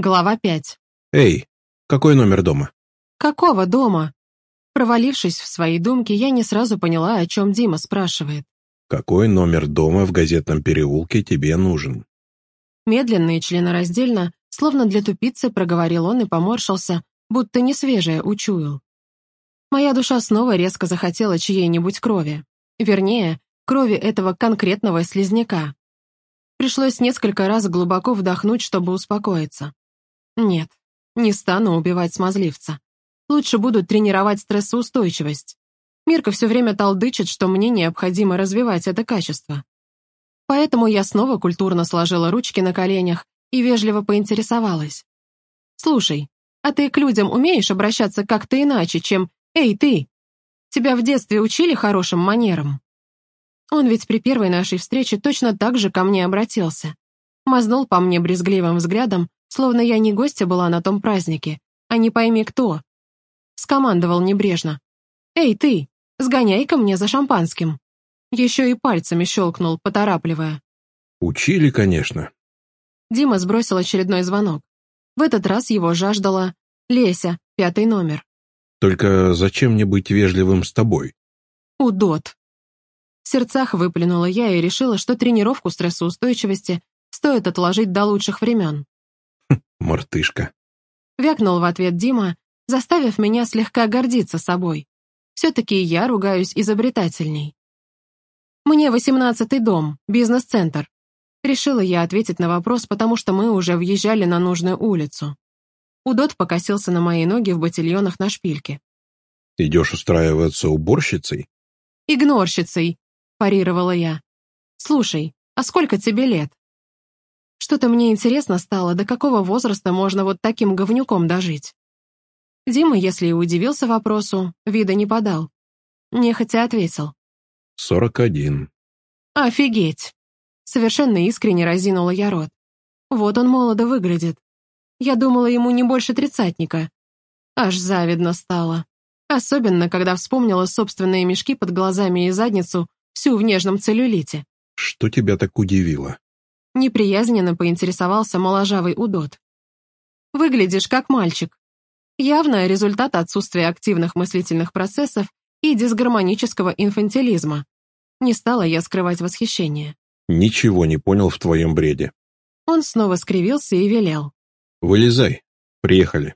Глава 5. Эй, какой номер дома? Какого дома? Провалившись в свои думки, я не сразу поняла, о чем Дима спрашивает. Какой номер дома в газетном переулке тебе нужен? Медленно и членораздельно, словно для тупицы, проговорил он и поморщился, будто не свежее учуял. Моя душа снова резко захотела чьей-нибудь крови. Вернее, крови этого конкретного слизняка. Пришлось несколько раз глубоко вдохнуть, чтобы успокоиться. Нет, не стану убивать смазливца. Лучше буду тренировать стрессоустойчивость. Мирка все время толдычит, что мне необходимо развивать это качество. Поэтому я снова культурно сложила ручки на коленях и вежливо поинтересовалась. «Слушай, а ты к людям умеешь обращаться как-то иначе, чем «Эй, ты!» Тебя в детстве учили хорошим манерам?» Он ведь при первой нашей встрече точно так же ко мне обратился. Мазнул по мне брезгливым взглядом, словно я не гостья была на том празднике, а не пойми кто. Скомандовал небрежно. «Эй, ты, сгоняй ко мне за шампанским». Еще и пальцами щелкнул, поторапливая. Учили, конечно. Дима сбросил очередной звонок. В этот раз его жаждала Леся, пятый номер. Только зачем мне быть вежливым с тобой? Удот. В сердцах выплюнула я и решила, что тренировку стрессоустойчивости стоит отложить до лучших времен. Мартышка. Вякнул в ответ Дима, заставив меня слегка гордиться собой. Все-таки я ругаюсь изобретательней. «Мне восемнадцатый дом, бизнес-центр». Решила я ответить на вопрос, потому что мы уже въезжали на нужную улицу. Удот покосился на мои ноги в ботильонах на шпильке. «Идешь устраиваться уборщицей?» «Игнорщицей», — парировала я. «Слушай, а сколько тебе лет?» Что-то мне интересно стало, до какого возраста можно вот таким говнюком дожить. Дима, если и удивился вопросу, вида не подал. Нехотя ответил. «Сорок один». «Офигеть!» Совершенно искренне разинула я рот. Вот он молодо выглядит. Я думала ему не больше тридцатника. Аж завидно стало. Особенно, когда вспомнила собственные мешки под глазами и задницу, всю в нежном целлюлите. «Что тебя так удивило?» Неприязненно поинтересовался моложавый удот. «Выглядишь как мальчик. Явно результат отсутствия активных мыслительных процессов и дисгармонического инфантилизма. Не стала я скрывать восхищение. «Ничего не понял в твоем бреде». Он снова скривился и велел. «Вылезай. Приехали».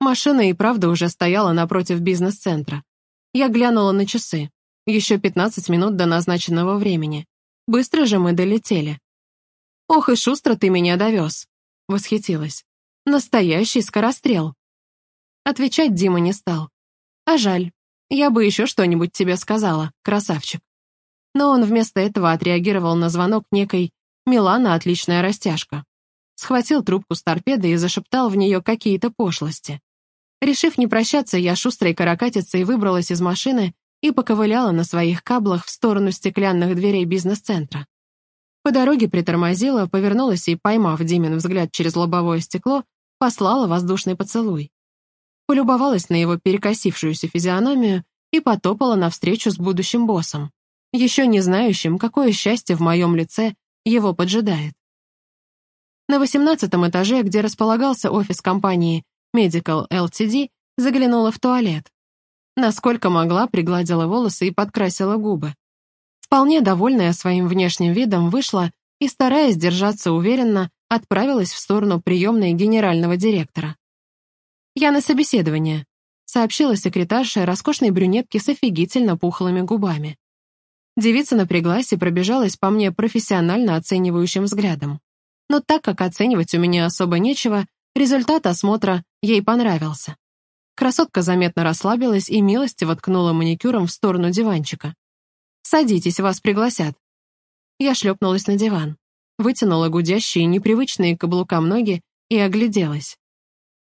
Машина и правда уже стояла напротив бизнес-центра. Я глянула на часы. Еще 15 минут до назначенного времени. Быстро же мы долетели. «Ох и шустро ты меня довез», — восхитилась. «Настоящий скорострел». Отвечать Дима не стал. А жаль, я бы еще что-нибудь тебе сказала, красавчик. Но он вместо этого отреагировал на звонок некой «Милана отличная растяжка». Схватил трубку с торпедой и зашептал в нее какие-то пошлости. Решив не прощаться, я шустрой каракатицей выбралась из машины и поковыляла на своих каблах в сторону стеклянных дверей бизнес-центра. По дороге притормозила, повернулась и, поймав Димин взгляд через лобовое стекло, послала воздушный поцелуй. Полюбовалась на его перекосившуюся физиономию и потопала навстречу с будущим боссом, еще не знающим, какое счастье в моем лице его поджидает. На восемнадцатом этаже, где располагался офис компании Medical Ltd, заглянула в туалет. Насколько могла, пригладила волосы и подкрасила губы. Вполне довольная своим внешним видом, вышла и, стараясь держаться уверенно, отправилась в сторону приемной генерального директора. «Я на собеседование», — сообщила секретарша роскошной брюнетки с офигительно пухлыми губами. Девица напряглась и пробежалась по мне профессионально оценивающим взглядом. Но так как оценивать у меня особо нечего, результат осмотра ей понравился. Красотка заметно расслабилась и милостиво ткнула маникюром в сторону диванчика. Садитесь, вас пригласят». Я шлепнулась на диван, вытянула гудящие, непривычные к каблукам ноги и огляделась.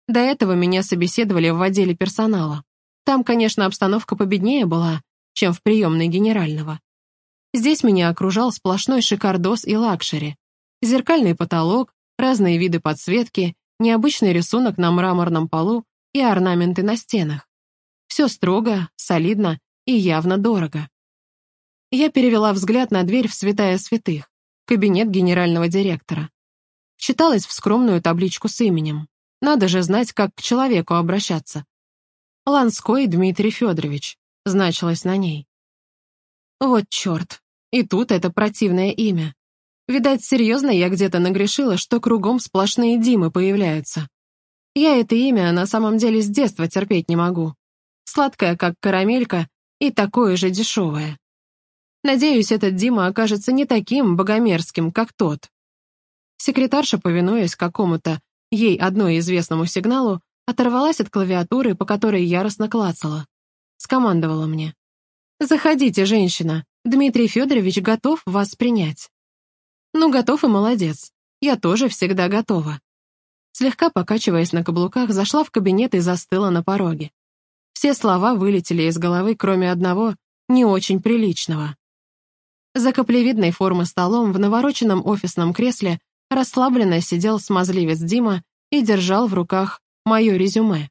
До этого меня собеседовали в отделе персонала. Там, конечно, обстановка победнее была, чем в приемной генерального. Здесь меня окружал сплошной шикардос и luxury. Зеркальный потолок, разные виды подсветки, необычный рисунок на мраморном полу и орнаменты на стенах. Все строго, солидно и явно дорого. Я перевела взгляд на дверь в святая святых, кабинет генерального директора. Читалась в скромную табличку с именем. Надо же знать, как к человеку обращаться. Ланской Дмитрий Федорович значилось на ней. Вот черт, и тут это противное имя. Видать, серьезно я где-то нагрешила, что кругом сплошные Димы появляются. Я это имя на самом деле с детства терпеть не могу. Сладкое, как карамелька, и такое же дешевое. Надеюсь, этот Дима окажется не таким богомерзким, как тот. Секретарша, повинуясь какому-то ей одной известному сигналу, оторвалась от клавиатуры, по которой яростно клацала. Скомандовала мне. «Заходите, женщина. Дмитрий Федорович готов вас принять». «Ну, готов и молодец. Я тоже всегда готова». Слегка покачиваясь на каблуках, зашла в кабинет и застыла на пороге. Все слова вылетели из головы, кроме одного, не очень приличного. За каплевидной формы столом в навороченном офисном кресле расслабленно сидел смазливец Дима и держал в руках мое резюме.